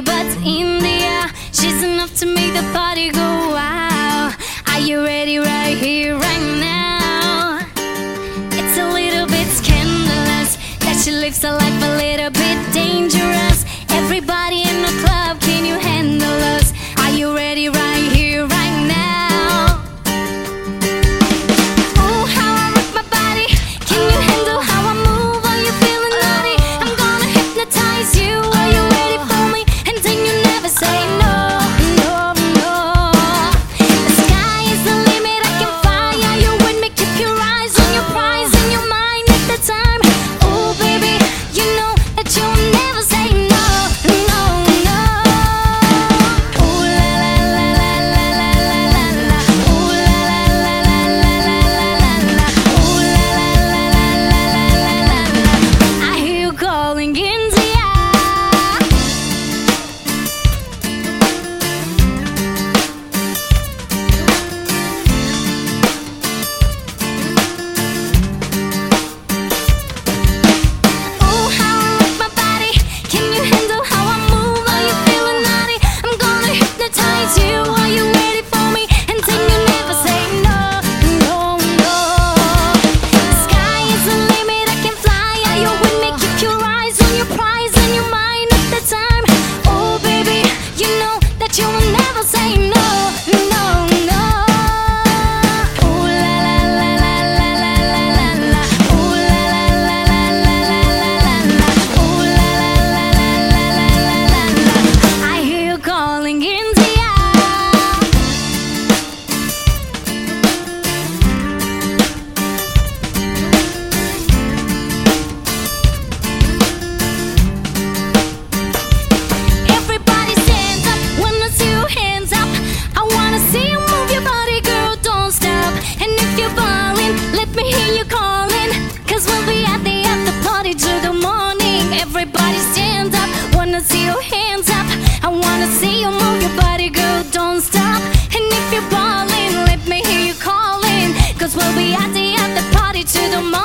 Italy, but India. She's enough to make the party go wild. Are you ready right here, right now? It's a little bit scandalous that she lives her life a little bit. let me hear you calling. Cause we'll be at the after party till the morning. Everybody stand up, wanna see your hands up. I wanna see you move your body, girl, don't stop. And if you're balling, let me hear you calling. Cause we'll be at the after party till the morning.